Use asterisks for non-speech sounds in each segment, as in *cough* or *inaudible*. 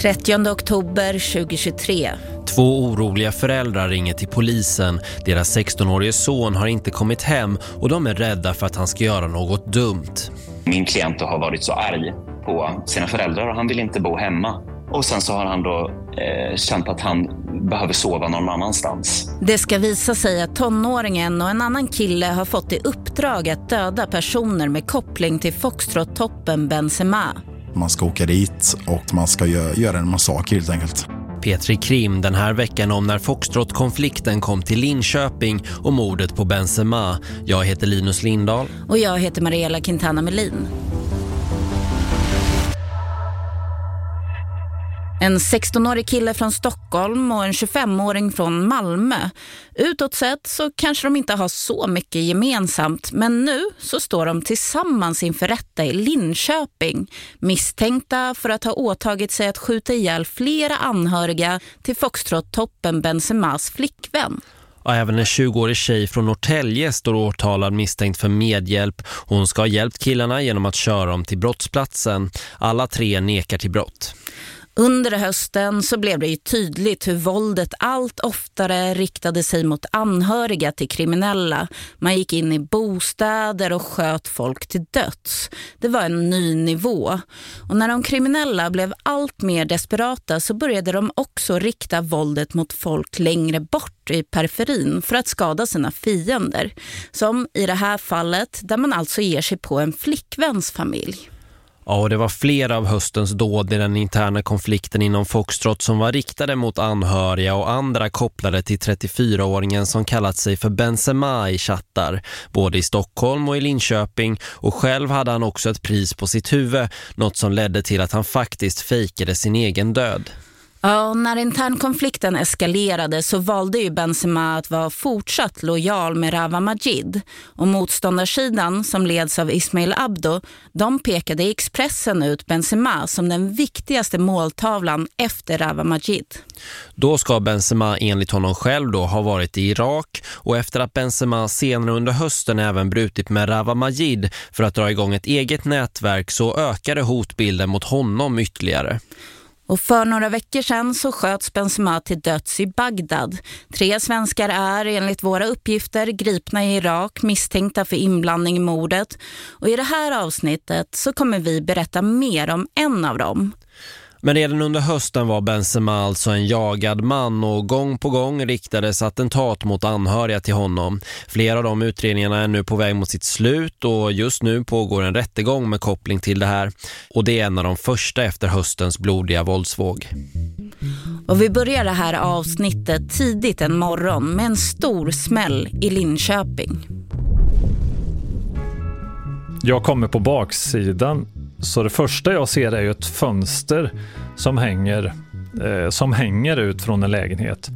30 oktober 2023. Två oroliga föräldrar ringer till polisen. Deras 16-årige son har inte kommit hem och de är rädda för att han ska göra något dumt. Min klient har varit så arg på sina föräldrar och han vill inte bo hemma. Och sen så har han då eh, känt att han behöver sova någon annanstans. Det ska visa sig att tonåringen och en annan kille har fått i uppdrag att döda personer med koppling till Foxtrot-toppen Benzema. Man ska åka dit och man ska göra en massaker helt enkelt. Petri Krim den här veckan om när Foxtrot-konflikten kom till Linköping och mordet på Benzema. Jag heter Linus Lindahl. Och jag heter Mariella Quintana Melin. En 16-årig kille från Stockholm och en 25-åring från Malmö. Utåt sett så kanske de inte har så mycket gemensamt men nu så står de tillsammans inför rätta i Linköping misstänkta för att ha åtagit sig att skjuta ihjäl flera anhöriga till Foxtrot-toppen Benzemas flickvän. Och även en 20-årig tjej från Norrtälje står åtalad misstänkt för medhjälp. Hon ska ha hjälpt killarna genom att köra dem till brottsplatsen. Alla tre nekar till brott. Under hösten så blev det ju tydligt hur våldet allt oftare riktade sig mot anhöriga till kriminella. Man gick in i bostäder och sköt folk till döds. Det var en ny nivå. Och när de kriminella blev allt mer desperata så började de också rikta våldet mot folk längre bort i periferin för att skada sina fiender. Som i det här fallet där man alltså ger sig på en flickväns familj. Ja, och det var flera av höstens dåd i den interna konflikten inom Foxtrot som var riktade mot anhöriga och andra kopplade till 34-åringen som kallat sig för Benzema i chattar, både i Stockholm och i Linköping och själv hade han också ett pris på sitt huvud, något som ledde till att han faktiskt fejkade sin egen död. Ja, när internkonflikten eskalerade så valde ju Benzema att vara fortsatt lojal med Rava Majid. Och motståndarsidan som leds av Ismail Abdo, de pekade i Expressen ut Benzema som den viktigaste måltavlan efter Rava Majid. Då ska Benzema enligt honom själv då ha varit i Irak och efter att Benzema senare under hösten även brutit med Rava Majid för att dra igång ett eget nätverk så ökade hotbilden mot honom ytterligare. Och för några veckor sedan så sköts Benzema till döds i Bagdad. Tre svenskar är enligt våra uppgifter gripna i Irak misstänkta för inblandning i mordet. Och i det här avsnittet så kommer vi berätta mer om en av dem. Men redan under hösten var Benzema alltså en jagad man och gång på gång riktades attentat mot anhöriga till honom. Flera av de utredningarna är nu på väg mot sitt slut och just nu pågår en rättegång med koppling till det här. Och det är en av de första efter höstens blodiga våldsvåg. Och vi börjar det här avsnittet tidigt en morgon med en stor smäll i Linköping. Jag kommer på baksidan så det första jag ser är ju ett fönster som hänger, eh, som hänger ut från en lägenhet.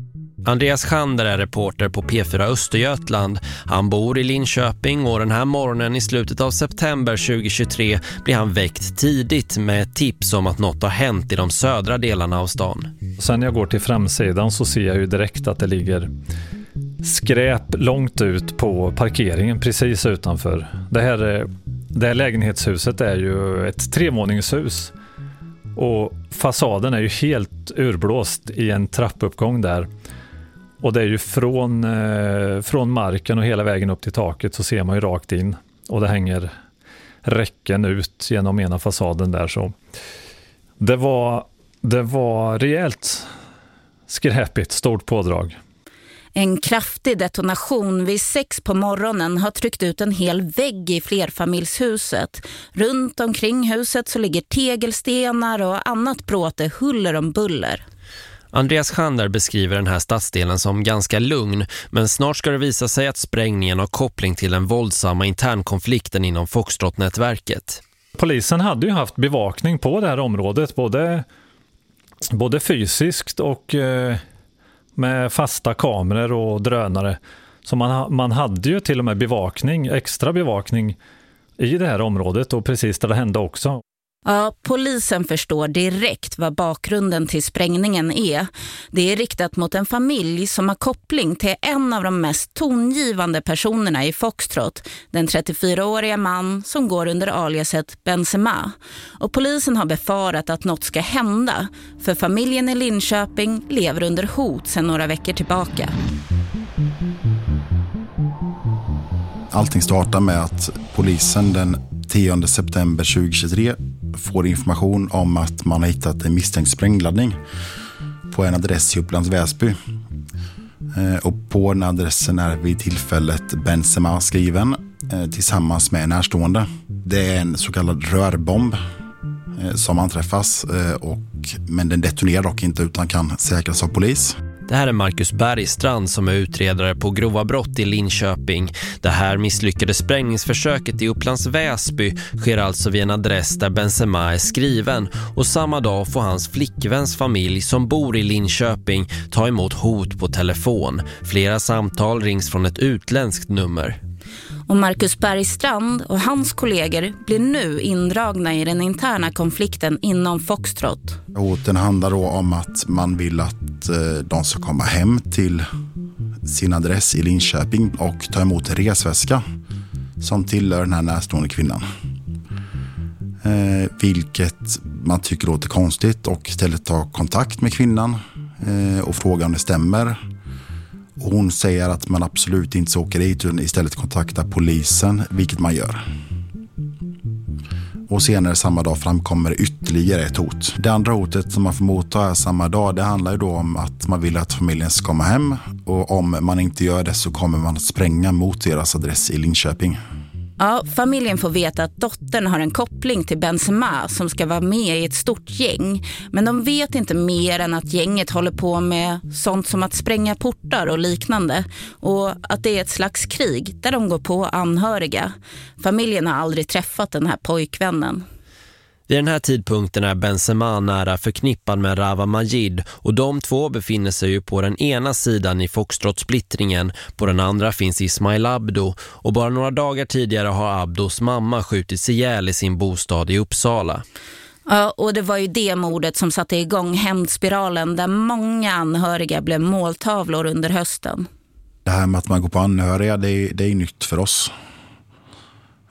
Andreas Schander är reporter på P4 Östergötland. Han bor i Linköping och den här morgonen i slutet av september 2023 blir han väckt tidigt med ett tips om att något har hänt i de södra delarna av stan. Sen när jag går till framsidan så ser jag ju direkt att det ligger skräp långt ut på parkeringen precis utanför. Det här, det här lägenhetshuset är ju ett trevåningshus och fasaden är ju helt urblåst i en trappuppgång där. Och det är ju från, eh, från marken och hela vägen upp till taket så ser man ju rakt in och det hänger räcken ut genom ena fasaden där så det var, det var rejält skräpigt, stort pådrag. En kraftig detonation vid sex på morgonen har tryckt ut en hel vägg i flerfamiljshuset. Runt omkring huset så ligger tegelstenar och annat bråte huller om buller. Andreas Schander beskriver den här stadsdelen som ganska lugn men snart ska det visa sig att sprängningen har koppling till den våldsamma internkonflikten inom Foxtrot-nätverket. Polisen hade ju haft bevakning på det här området både, både fysiskt och eh, med fasta kameror och drönare. Så man, man hade ju till och med bevakning, extra bevakning i det här området och precis där det hände också. Ja, polisen förstår direkt vad bakgrunden till sprängningen är. Det är riktat mot en familj som har koppling till en av de mest tongivande personerna i Foxtrot, den 34-åriga man som går under aliaset Benzema. Och polisen har befarat att något ska hända, för familjen i Linköping lever under hot sedan några veckor tillbaka. Allting startar med att polisen den 10 september 2023 får information om att man har hittat en misstänkt sprängladdning på en adress i Upplands Väsby. Eh, och på den adressen är vid tillfället Benzema skriven eh, tillsammans med en närstående. Det är en så kallad rörbomb eh, som anträffas, och, men den detonerar dock inte utan kan säkras av polis. Det här är Marcus Bergstrand som är utredare på grova brott i Linköping. Det här misslyckade sprängningsförsöket i Upplands Väsby sker alltså vid en adress där Benzema är skriven och samma dag får hans flickväns familj som bor i Linköping ta emot hot på telefon. Flera samtal rings från ett utländskt nummer. Och Marcus Bergstrand och hans kollegor blir nu indragna i den interna konflikten inom Foxtrot. Hoten handlar då om att man vill att eh, de ska komma hem till sin adress i Linköping och ta emot en resväska som tillhör den här närstående kvinnan. Eh, vilket man tycker låter konstigt och istället ta kontakt med kvinnan eh, och fråga om det stämmer. Hon säger att man absolut inte ska åka dit utan istället kontakta polisen, vilket man gör. Och senare samma dag framkommer ytterligare ett hot. Det andra hotet som man får motta samma dag det handlar ju då om att man vill att familjen ska komma hem och om man inte gör det så kommer man att spränga mot deras adress i Linköping. Ja, familjen får veta att dottern har en koppling till Benzema som ska vara med i ett stort gäng. Men de vet inte mer än att gänget håller på med sånt som att spränga portar och liknande. Och att det är ett slags krig där de går på anhöriga. Familjen har aldrig träffat den här pojkvännen. Vid den här tidpunkten är Benzema nära förknippad med Rava Majid och de två befinner sig ju på den ena sidan i Foxtrot-splittringen. På den andra finns Ismail Abdo och bara några dagar tidigare har Abdos mamma skjutits ihjäl i sin bostad i Uppsala. Ja, och det var ju det mordet som satte igång hämndspiralen där många anhöriga blev måltavlor under hösten. Det här med att man går på anhöriga, det är, det är nytt för oss.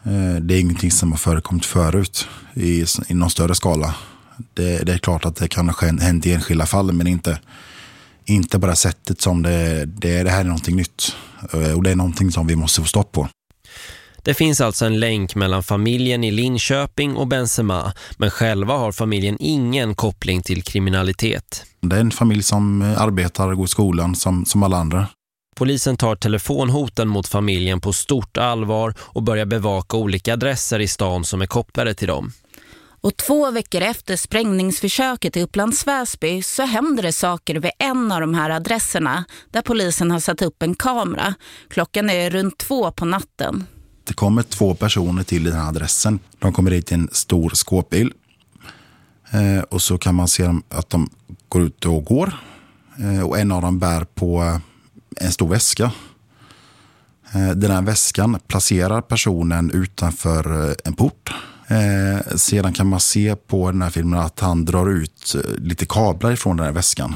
Eh, det är ingenting som har förekommit förut i, i någon större skala. Det, det är klart att det kan ha hänt i enskilda fall, men inte, inte på det sättet som det, det, det här är någonting nytt. Eh, och det är någonting som vi måste få stopp på. Det finns alltså en länk mellan familjen i Linköping och Benzema, men själva har familjen ingen koppling till kriminalitet. Det är en familj som arbetar och går i skolan som, som alla andra. Polisen tar telefonhoten mot familjen på stort allvar och börjar bevaka olika adresser i stan som är kopplade till dem. Och två veckor efter sprängningsförsöket i Upplands Väsby så händer det saker vid en av de här adresserna där polisen har satt upp en kamera. Klockan är runt två på natten. Det kommer två personer till den här adressen. De kommer dit i en stor skåpbil. Eh, och så kan man se att de går ut och går. Eh, och en av dem bär på en stor väska. Eh, den här väskan placerar personen utanför eh, en port. Eh, sedan kan man se på den här filmen att han drar ut eh, lite kablar ifrån den här väskan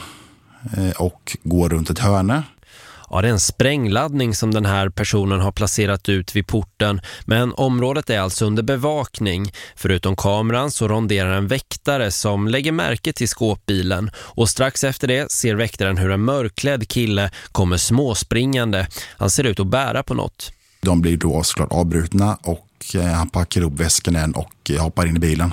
och går runt ett hörne Ja, det är en sprängladdning som den här personen har placerat ut vid porten. Men området är alltså under bevakning. Förutom kameran så ronderar en väktare som lägger märke till skåpbilen. Och strax efter det ser väktaren hur en mörklädd kille kommer småspringande. Han ser ut att bära på något. De blir då såklart avbrutna och eh, han packar upp väskan igen och eh, hoppar in i bilen.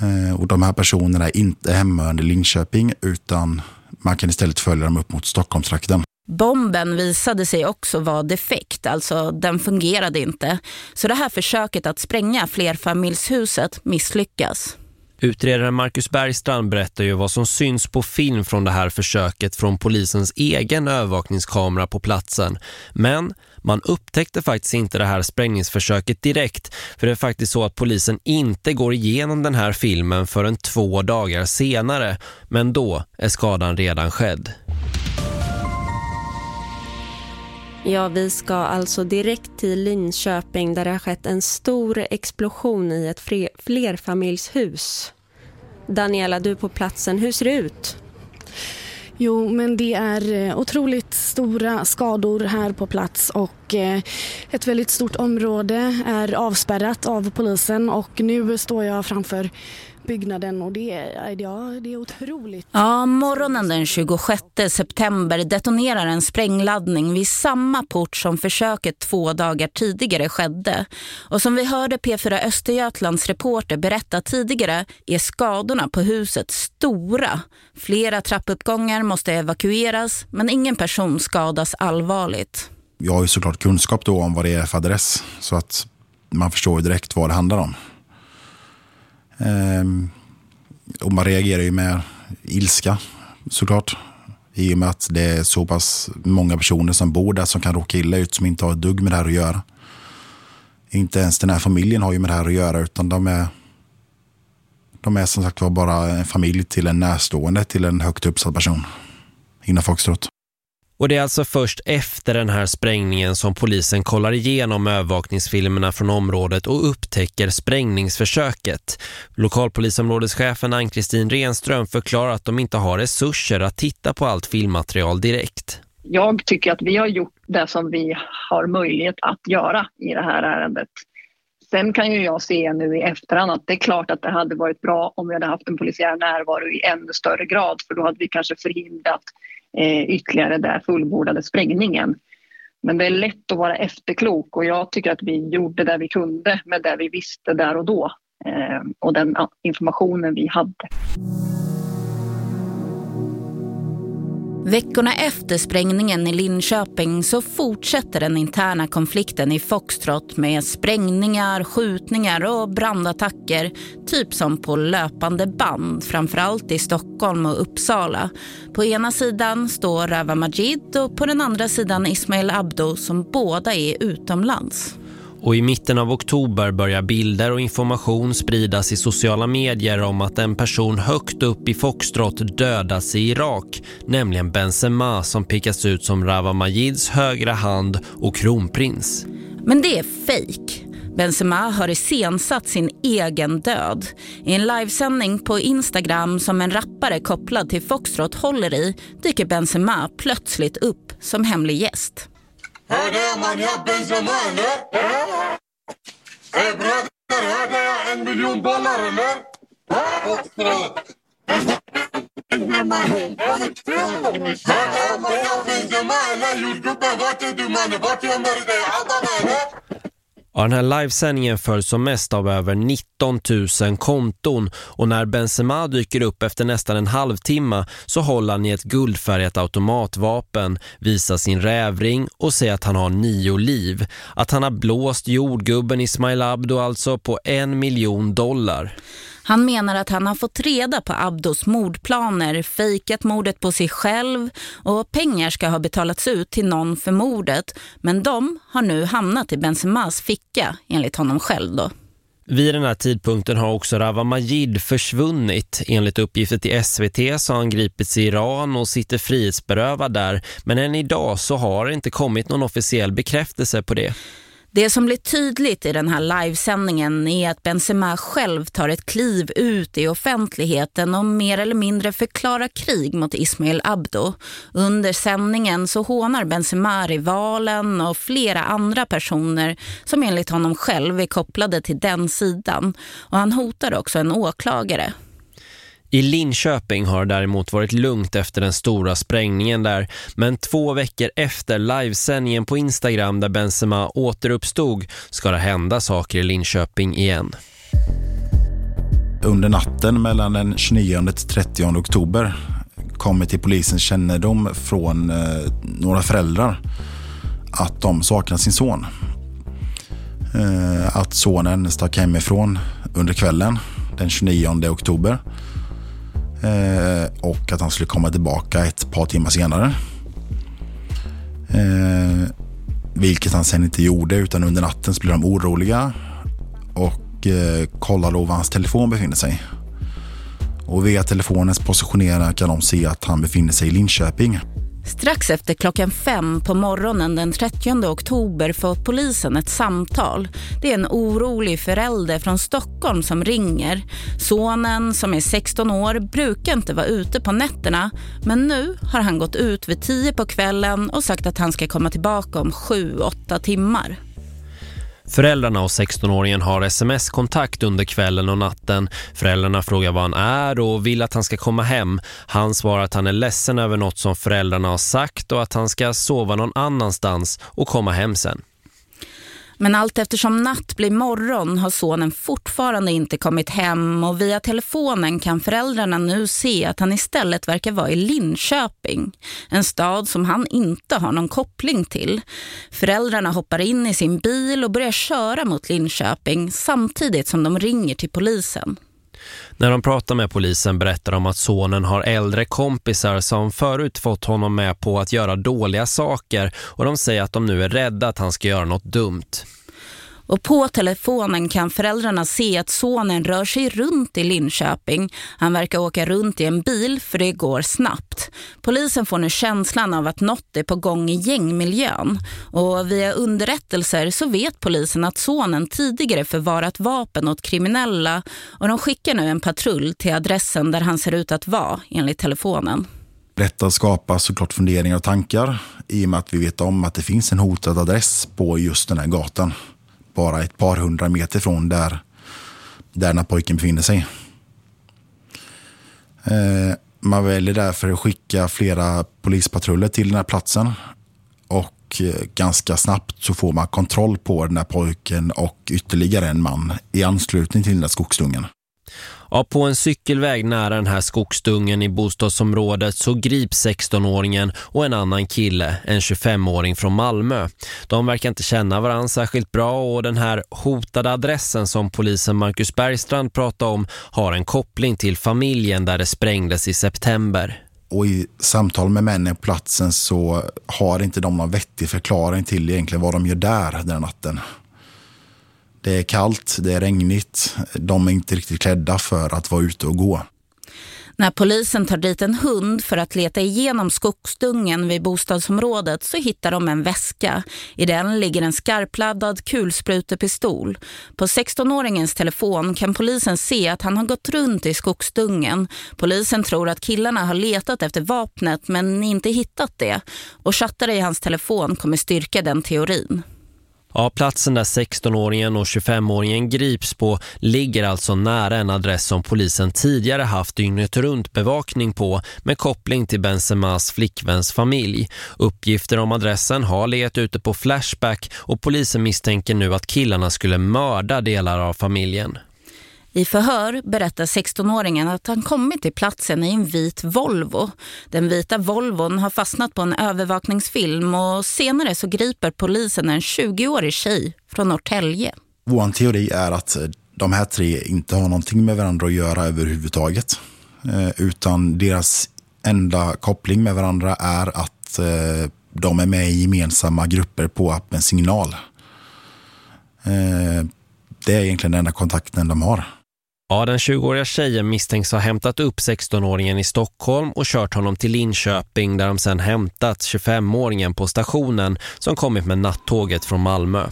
Eh, och de här personerna är inte hemma under Linköping utan man kan istället följa dem upp mot Stockholmstrakten. Bomben visade sig också vara defekt, alltså den fungerade inte. Så det här försöket att spränga flerfamiljshuset misslyckas. Utredaren Marcus Bergstrand berättar ju vad som syns på film från det här försöket från polisens egen övervakningskamera på platsen. Men man upptäckte faktiskt inte det här sprängningsförsöket direkt för det är faktiskt så att polisen inte går igenom den här filmen förrän två dagar senare. Men då är skadan redan skedd. Ja, vi ska alltså direkt till Linköping där det har skett en stor explosion i ett flerfamiljshus. Daniela, du är på platsen. Hur ser det ut? Jo, men det är eh, otroligt stora skador här på plats och eh, ett väldigt stort område är avspärrat av polisen och nu står jag framför byggnaden och det är, ja, det är otroligt. Ja, morgonen den 26 september detonerar en sprängladdning vid samma port som försöket två dagar tidigare skedde. Och som vi hörde P4 Östergötlands reporter berätta tidigare är skadorna på huset stora. Flera trappuppgångar måste evakueras men ingen person skadas allvarligt. Jag har ju såklart kunskap då om vad det är för adress så att man förstår ju direkt vad det handlar om. Ehm, och man reagerar ju med ilska såklart. I och med att det är så pass många personer som bor där som kan råka illa ut som inte har ett dugg med det här att göra. Inte ens den här familjen har ju med det här att göra utan de är de är som sagt var bara en familj till en närstående till en högt uppsatt person inom Foxtrot. Och det är alltså först efter den här sprängningen som polisen kollar igenom övervakningsfilmerna från området och upptäcker sprängningsförsöket. Lokalpolisområdeschefen Ann-Kristin Renström förklarar att de inte har resurser att titta på allt filmmaterial direkt. Jag tycker att vi har gjort det som vi har möjlighet att göra i det här ärendet. Sen kan ju jag se nu i efterhand att det är klart att det hade varit bra om vi hade haft en polisiär närvaro i ännu större grad för då hade vi kanske förhindrat eh, ytterligare där fullbordade sprängningen. Men det är lätt att vara efterklok och jag tycker att vi gjorde det vi kunde med det vi visste där och då eh, och den informationen vi hade. Veckorna efter sprängningen i Linköping så fortsätter den interna konflikten i Foxtrot med sprängningar, skjutningar och brandattacker, typ som på löpande band, framförallt i Stockholm och Uppsala. På ena sidan står Rava Majid och på den andra sidan Ismail Abdo som båda är utomlands. Och i mitten av oktober börjar bilder och information spridas i sociala medier om att en person högt upp i Foxtrot dödas i Irak, nämligen Benzema som pekas ut som Rava Majids högra hand och kronprins. Men det är fejk. Benzema har iscensatt sin egen död. I en livesändning på Instagram som en rappare kopplad till Foxtrot håller i dyker Benzema plötsligt upp som hemlig gäst. Hörde jag man jag Benzema eller? Ey bröder, hörde jag en miljon dollar eller? Hörde jag man jag Benzema eller? Jordgubben, Ja, den här livesändningen följs som mest av över 19 000 konton och när Benzema dyker upp efter nästan en halvtimme så håller han i ett guldfärgat automatvapen, visar sin rävring och säger att han har nio liv. Att han har blåst jordgubben Ismail Abdo alltså på en miljon dollar. Han menar att han har fått reda på Abdos mordplaner, fejkat mordet på sig själv och pengar ska ha betalats ut till någon för mordet. Men de har nu hamnat i Benzemas ficka, enligt honom själv då. Vid den här tidpunkten har också Rava Majid försvunnit. Enligt uppgifter till SVT så har han gripits i Iran och sitter frihetsberövad där. Men än idag så har det inte kommit någon officiell bekräftelse på det. Det som blir tydligt i den här livesändningen är att Benzema själv tar ett kliv ut i offentligheten och mer eller mindre förklarar krig mot Ismail Abdo. Under sändningen så hånar Benzema rivalen och flera andra personer som enligt honom själv är kopplade till den sidan. Och han hotar också en åklagare. I Linköping har det däremot varit lugnt efter den stora sprängningen där. Men två veckor efter livesändningen på Instagram där Benzema återuppstod ska det hända saker i Linköping igen. Under natten mellan den 29 och 30 oktober kommer till polisens kännedom från eh, några föräldrar att de saknar sin son. Eh, att sonen stack hemifrån under kvällen den 29 oktober Eh, och att han skulle komma tillbaka ett par timmar senare. Eh, vilket han sen inte gjorde utan under natten så blev de oroliga och eh, då var hans telefon befinner sig. Och via telefonens positionering kan de se att han befinner sig i Linköping. Strax efter klockan fem på morgonen den 30 oktober får polisen ett samtal. Det är en orolig förälder från Stockholm som ringer. Sonen som är 16 år brukar inte vara ute på nätterna men nu har han gått ut vid 10 på kvällen och sagt att han ska komma tillbaka om 7-8 timmar. Föräldrarna och 16-åringen har sms-kontakt under kvällen och natten. Föräldrarna frågar vad han är och vill att han ska komma hem. Han svarar att han är ledsen över något som föräldrarna har sagt och att han ska sova någon annanstans och komma hem sen. Men allt eftersom natt blir morgon har sonen fortfarande inte kommit hem och via telefonen kan föräldrarna nu se att han istället verkar vara i Linköping. En stad som han inte har någon koppling till. Föräldrarna hoppar in i sin bil och börjar köra mot Linköping samtidigt som de ringer till polisen. När de pratar med polisen berättar de att sonen har äldre kompisar som förut fått honom med på att göra dåliga saker och de säger att de nu är rädda att han ska göra något dumt. Och på telefonen kan föräldrarna se att sonen rör sig runt i Linköping. Han verkar åka runt i en bil för det går snabbt. Polisen får nu känslan av att något är på gång i gängmiljön. Och via underrättelser så vet polisen att sonen tidigare förvarat vapen åt kriminella och de skickar nu en patrull till adressen där han ser ut att vara enligt telefonen. Detta skapar såklart funderingar och tankar i och med att vi vet om att det finns en hotad adress på just den här gatan bara ett par hundra meter från där, där den här pojken befinner sig. Eh, man väljer därför att skicka flera polispatruller till den här platsen. Och eh, ganska snabbt så får man kontroll på den här pojken och ytterligare en man i anslutning till den här skogsdungen. Ja, på en cykelväg nära den här skogsdungen i bostadsområdet så grips 16-åringen och en annan kille, en 25-åring från Malmö. De verkar inte känna varandra särskilt bra och den här hotade adressen som polisen Marcus Bergstrand pratade om har en koppling till familjen där det sprängdes i september. Och i samtal med männen på platsen så har inte de någon vettig förklaring till egentligen vad de gör där den natten. Det är kallt, det är regnigt. De är inte riktigt klädda för att vara ute och gå. När polisen tar dit en hund för att leta igenom skogsdungen vid bostadsområdet så hittar de en väska. I den ligger en skarpladdad kulsprutepistol. På 16-åringens telefon kan polisen se att han har gått runt i skogsdungen. Polisen tror att killarna har letat efter vapnet men inte hittat det. Och chattar i hans telefon kommer styrka den teorin. Ja, platsen där 16-åringen och 25-åringen grips på ligger alltså nära en adress som polisen tidigare haft dygnet runt bevakning på med koppling till Benzemas flickväns familj. Uppgifter om adressen har legat ute på Flashback och polisen misstänker nu att killarna skulle mörda delar av familjen. I förhör berättar 16-åringen att han kommit till platsen i en vit Volvo. Den vita Volvon har fastnat på en övervakningsfilm och senare så griper polisen en 20-årig tjej från Norrtälje. Vår teori är att eh, de här tre inte har någonting med varandra att göra överhuvudtaget. Eh, utan deras enda koppling med varandra är att eh, de är med i gemensamma grupper på appen Signal. Det är egentligen den enda kontakten de har. Ja, den 20-åriga tjejen misstänks ha hämtat upp 16-åringen i Stockholm och kört honom till Linköping där de sedan hämtat 25-åringen på stationen som kommit med nattåget från Malmö.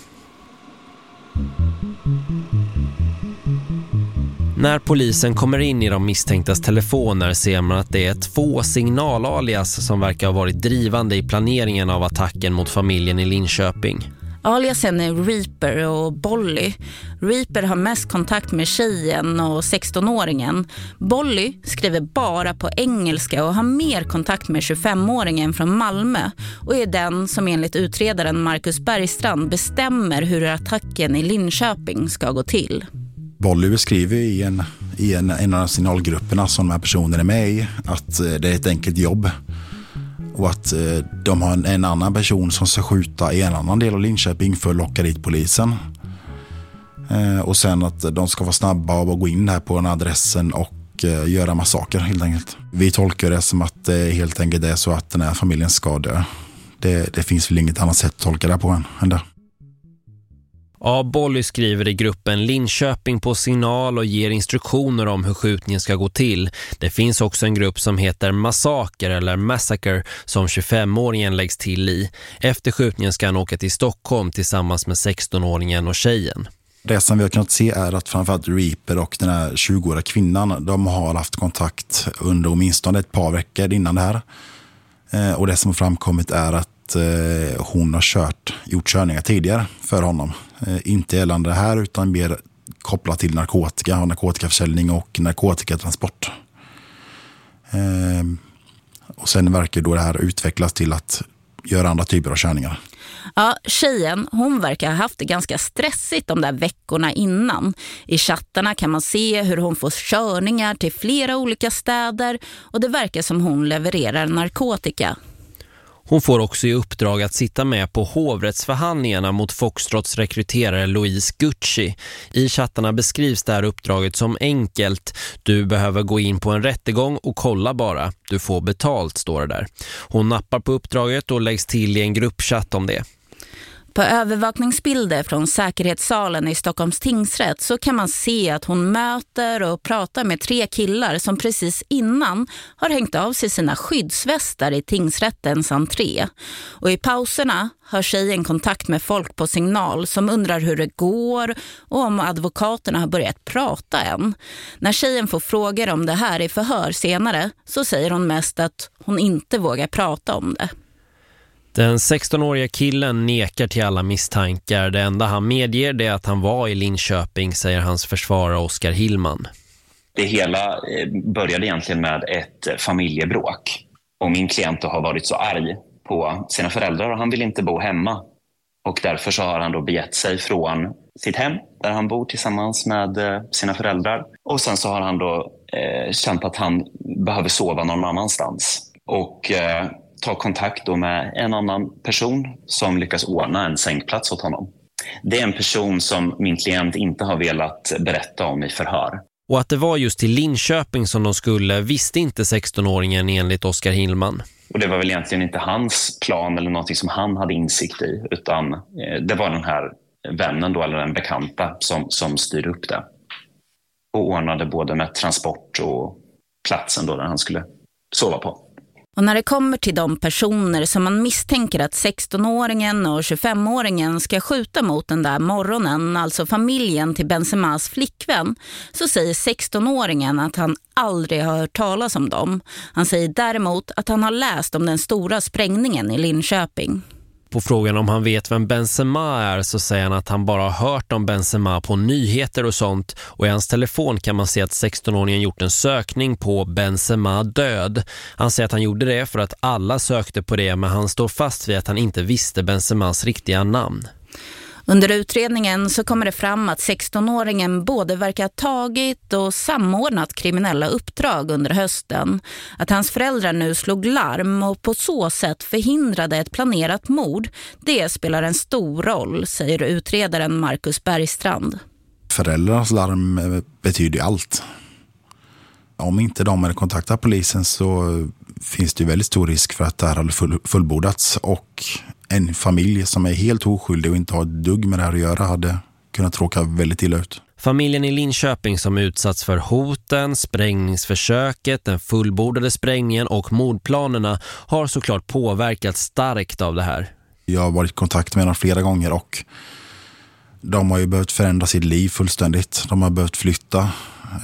När polisen kommer in i de misstänktas telefoner ser man att det är två signalalias som verkar ha varit drivande i planeringen av attacken mot familjen i Linköping. Aliasen är Reaper och Bolly. Reaper har mest kontakt med tjejen och 16-åringen. Bolly skriver bara på engelska och har mer kontakt med 25-åringen från Malmö och är den som enligt utredaren Marcus Bergstrand bestämmer hur attacken i Linköping ska gå till. Bolly beskriver i en, i en, en av signalgrupperna som de här personerna är med i att eh, det är ett enkelt jobb och att eh, de har en, en, annan person som ska skjuta i en annan del av Linköping för att locka dit polisen. Eh, och sen att de ska vara snabba av att gå in här på den adressen och eh, göra massaker helt enkelt. Vi tolkar det som att det helt enkelt är så att den här familjen ska dö. Det, det finns väl inget annat sätt att tolka det på än, än det. Ja, Bolly skriver i gruppen Linköping på signal och ger instruktioner om hur skjutningen ska gå till. Det finns också en grupp som heter Massaker eller Massacre som 25-åringen läggs till i. Efter skjutningen ska han åka till Stockholm tillsammans med 16-åringen och tjejen. Det som vi har kunnat se är att framförallt Reaper och den här 20-åriga kvinnan de har haft kontakt under åtminstone ett par veckor innan det här. Eh, och det som har framkommit är att eh, hon har kört, gjort körningar tidigare för honom. Eh, inte gällande det här utan mer kopplat till narkotika och narkotikaförsäljning och narkotikatransport. Ehm, och sen verkar då det här utvecklas till att göra andra typer av körningar. Ja, tjejen hon verkar ha haft det ganska stressigt de där veckorna innan. I chattarna kan man se hur hon får körningar till flera olika städer och det verkar som hon levererar narkotika. Hon får också i uppdrag att sitta med på hovrättsförhandlingarna mot Foxtrots rekryterare Louise Gucci. I chattarna beskrivs det här uppdraget som enkelt. Du behöver gå in på en rättegång och kolla bara. Du får betalt, står det där. Hon nappar på uppdraget och läggs till i en gruppchatt om det. På övervakningsbilder från säkerhetssalen i Stockholms tingsrätt så kan man se att hon möter och pratar med tre killar som precis innan har hängt av sig sina skyddsvästar i tingsrättens entré. Och i pauserna har tjejen kontakt med folk på signal som undrar hur det går och om advokaterna har börjat prata än. När tjejen får frågor om det här i förhör senare så säger hon mest att hon inte vågar prata om det. Den 16-åriga killen nekar till alla misstankar. Det enda han medger är att han var i Linköping, säger hans försvarare Oskar Hillman. Det hela eh, började egentligen med ett eh, familjebråk. Och min klient har varit så arg på sina föräldrar och han vill inte bo hemma. Och därför så har han då begett sig från sitt hem där han bor tillsammans med eh, sina föräldrar. Och sen så har han då eh, känt att han behöver sova någon annanstans. Och eh, ta kontakt då med en annan person som lyckas ordna en sängplats åt honom. Det är en person som min klient inte har velat berätta om i förhör. Och att det var just till Linköping som de skulle visste inte 16-åringen enligt Oskar Hillman. Och det var väl egentligen inte hans plan eller något som han hade insikt i utan eh, det var den här vännen då, eller den bekanta som, som styrde upp det. Och ordnade både med transport och platsen då där han skulle sova på. Och när det kommer till de personer som man misstänker att 16-åringen och 25-åringen ska skjuta mot den där morgonen, alltså familjen till Benzemas flickvän, så säger 16-åringen att han aldrig har hört talas om dem. Han säger däremot att han har läst om den stora sprängningen i Linköping. På frågan om han vet vem Benzema är så säger han att han bara har hört om Benzema på nyheter och sånt. Och i hans telefon kan man se att 16-åringen gjort en sökning på Benzema död. Han säger att han gjorde det för att alla sökte på det men han står fast vid att han inte visste Benzemas riktiga namn. Under utredningen så kommer det fram att 16-åringen både verkar ha tagit och samordnat kriminella uppdrag under hösten. Att hans föräldrar nu slog larm och på så sätt förhindrade ett planerat mord, det spelar en stor roll, säger utredaren Marcus Bergstrand. Föräldrarnas larm eh, betyder allt. Om inte de hade kontaktat polisen så eh, finns det väldigt stor risk för att det här hade fullbordats och en familj som är helt oskyldig och inte har ett dugg med det här att göra hade kunnat råka väldigt illa ut. Familjen i Linköping som utsatts för hoten, sprängningsförsöket, den fullbordade sprängningen och mordplanerna har såklart påverkats starkt av det här. Jag har varit i kontakt med dem flera gånger och de har ju behövt förändra sitt liv fullständigt. De har behövt flytta.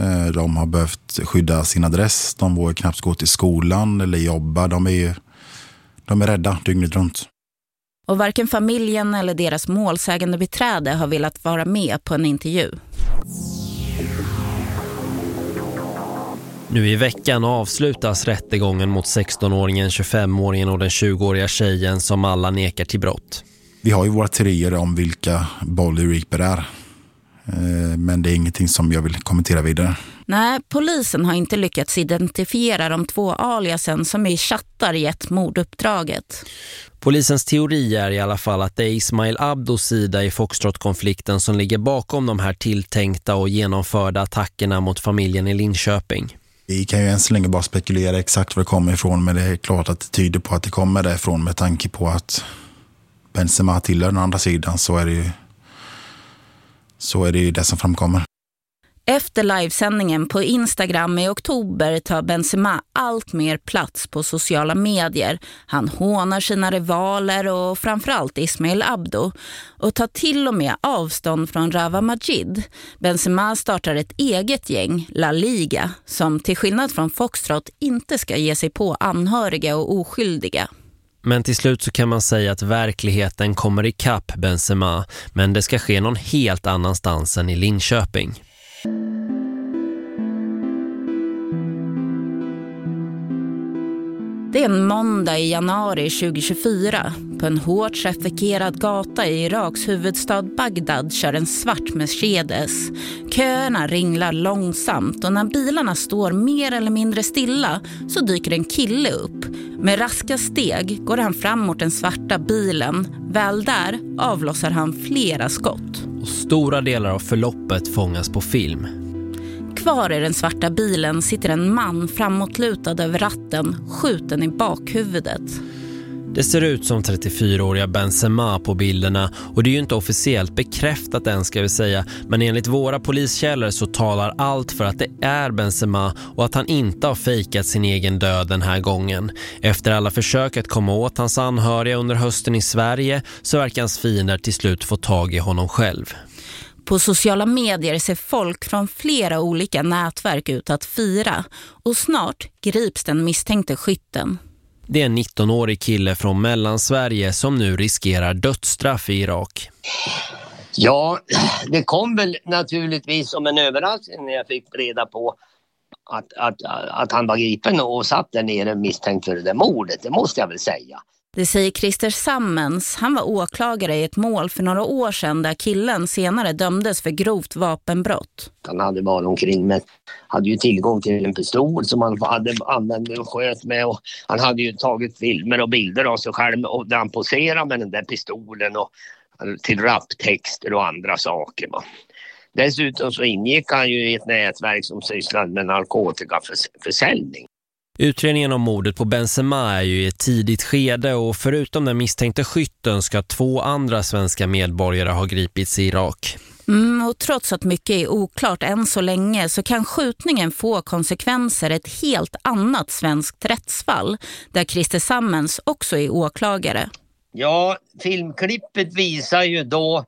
Eh, de har behövt skydda sin adress. De vågar knappt gå till skolan eller jobba. De är, de är rädda dygnet runt. Och varken familjen eller deras målsägande beträde har velat vara med på en intervju. Nu i veckan avslutas rättegången mot 16-åringen, 25-åringen och den 20-åriga tjejen som alla nekar till brott. Vi har ju våra teorier om vilka Bolly Reaper är. Eh, men det är ingenting som jag vill kommentera vidare. Nej, polisen har inte lyckats identifiera de två aliasen som i chattar gett morduppdraget. Polisens teori är i alla fall att det är Ismail Abdos sida i Foxtrot-konflikten som ligger bakom de här tilltänkta och genomförda attackerna mot familjen i Linköping. Vi kan ju än så länge bara spekulera exakt var det kommer ifrån men det är klart att det tyder på att det kommer därifrån med tanke på att Benzema tillhör den andra sidan så är det ju så är det ju det som framkommer. Efter livesändningen på Instagram i oktober tar Benzema allt mer plats på sociala medier. Han hånar sina rivaler och framförallt Ismail Abdo och tar till och med avstånd från Rava Majid. Benzema startar ett eget gäng, La Liga, som till skillnad från Foxtrot inte ska ge sig på anhöriga och oskyldiga. Men till slut så kan man säga att verkligheten kommer i kapp Benzema, men det ska ske någon helt annanstans än i Linköping. En måndag i januari 2024. På en hårt trafikerad gata i Iraks huvudstad Bagdad kör en svart Mercedes. Köerna ringlar långsamt och när bilarna står mer eller mindre stilla så dyker en kille upp. Med raska steg går han fram mot den svarta bilen. Väl där avlossar han flera skott. Och stora delar av förloppet fångas på film. Kvar i den svarta bilen sitter en man framåtlutad över ratten, skjuten i bakhuvudet. Det ser ut som 34-åriga Benzema på bilderna och det är ju inte officiellt bekräftat än ska vi säga men enligt våra poliskällor så talar allt för att det är Benzema och att han inte har fejkat sin egen död den här gången. Efter alla försök att komma åt hans anhöriga under hösten i Sverige så verkar hans fiender till slut få tag i honom själv. På sociala medier ser folk från flera olika nätverk ut att fira och snart grips den misstänkte skytten. Det är en 19-årig kille från Mellansverige som nu riskerar dödsstraff i Irak. Ja, det kom väl naturligtvis som en överraskning när jag fick reda på att, att, att han var gripen och satt där nere misstänkt för det mordet, det måste jag väl säga. Det säger Christer Sammens. Han var åklagare i ett mål för några år sedan där killen senare dömdes för grovt vapenbrott. Han hade varit omkring men hade ju tillgång till en pistol som han hade använde och sköt med och han hade ju tagit filmer och bilder av sig själv och där han poserade med den där pistolen och eh, till raptexter och andra saker. Va. Dessutom så ingick han ju i ett nätverk som sysslade med narkotikaförsäljning. Utredningen om mordet på Benzema är ju i ett tidigt skede och förutom den misstänkte skytten ska två andra svenska medborgare ha gripits i Irak. Mm, och trots att mycket är oklart än så länge så kan skjutningen få konsekvenser ett helt annat svenskt rättsfall där Christer Sammens också är åklagare. Ja, filmklippet visar ju då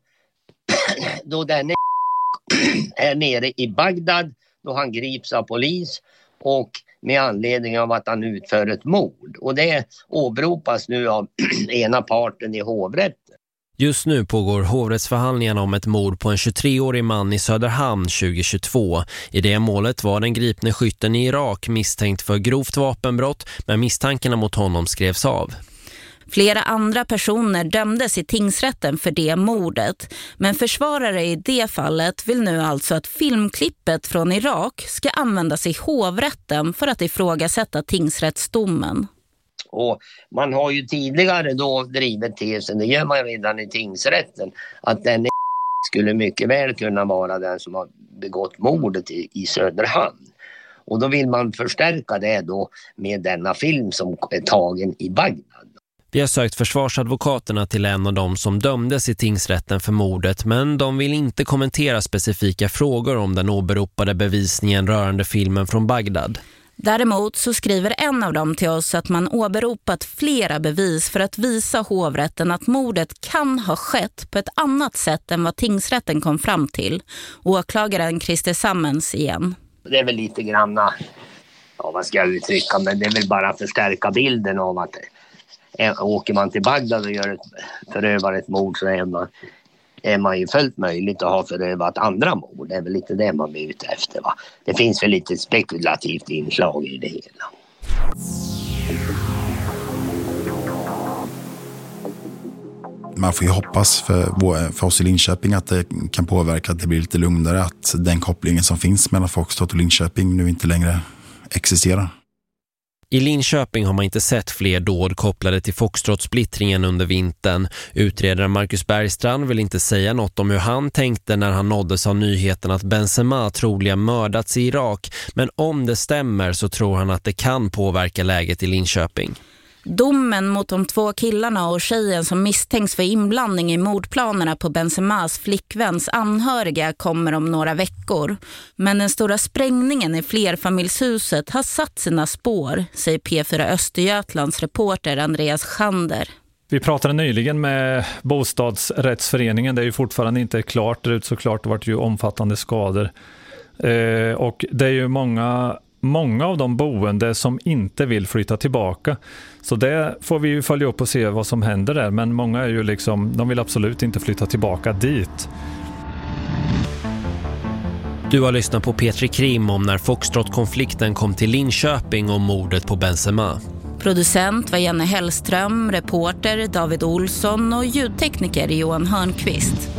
*clears throat* då den *clears throat* är nere i Bagdad då han grips av polis och med anledning av att han utför ett mord. Och det åberopas nu av *clears throat* ena parten i hovrätten. Just nu pågår hovrättsförhandlingarna om ett mord på en 23-årig man i Söderhamn 2022. I det målet var den gripne skytten i Irak misstänkt för grovt vapenbrott men misstankarna mot honom skrevs av. Flera andra personer dömdes i tingsrätten för det mordet. Men försvarare i det fallet vill nu alltså att filmklippet från Irak ska användas i hovrätten för att ifrågasätta tingsrättsdomen. Och man har ju tidigare då drivit tesen, det gör man redan i tingsrätten, att den skulle mycket väl kunna vara den som har begått mordet i, i Söderhamn. Och då vill man förstärka det då med denna film som är tagen i Bagdad. Vi har sökt försvarsadvokaterna till en av dem som dömdes i tingsrätten för mordet men de vill inte kommentera specifika frågor om den åberopade bevisningen rörande filmen från Bagdad. Däremot så skriver en av dem till oss att man åberopat flera bevis för att visa hovrätten att mordet kan ha skett på ett annat sätt än vad tingsrätten kom fram till. Åklagaren Christer Sammens igen. Det är väl lite granna, ja vad ska jag uttrycka, men det är väl bara att förstärka bilden av att åker man till Bagdad och gör ett, förövar ett mord så är man, är man ju fullt möjligt att ha förövat andra mord. Det är väl lite det man är ute efter. Va? Det finns väl lite spekulativt inslag i det hela. Man får ju hoppas för, för oss i Linköping att det kan påverka att det blir lite lugnare. Att den kopplingen som finns mellan Foxtrot och Linköping nu inte längre existerar. I Linköping har man inte sett fler dåd kopplade till Foxtrot-splittringen under vintern. Utredaren Marcus Bergstrand vill inte säga något om hur han tänkte när han nåddes av nyheten att Benzema troligen mördats i Irak. Men om det stämmer så tror han att det kan påverka läget i Linköping. Domen mot de två killarna och tjejen som misstänks för inblandning i mordplanerna på Benzemas flickväns anhöriga kommer om några veckor. Men den stora sprängningen i flerfamiljshuset har satt sina spår, säger P4 Östergötlands reporter Andreas Schander. Vi pratade nyligen med bostadsrättsföreningen. Det är ju fortfarande inte klart. Det är såklart det varit ju omfattande skador. Eh, och det är ju många många av de boende som inte vill flytta tillbaka. Så det får vi ju följa upp och se vad som händer där. Men många är ju liksom, de vill absolut inte flytta tillbaka dit. Du har lyssnat på Petri Krim om när Foxtrot-konflikten kom till Linköping och mordet på Benzema. Producent var Jenny Hellström, reporter David Olsson och ljudtekniker Johan Hörnqvist.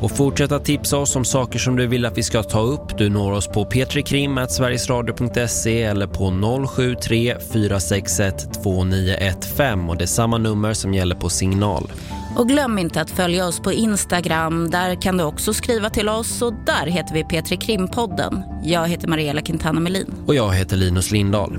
Och fortsätta tipsa oss om saker som du vill att vi ska ta upp. Du når oss på petrikrim.sverigesradio.se eller på 073 461 2915 och det är samma nummer som gäller på signal. Och glöm inte att följa oss på Instagram. Där kan du också skriva till oss och där heter vi Petri Krimpodden. Jag heter Mariella Quintana Melin. Och jag heter Linus Lindahl.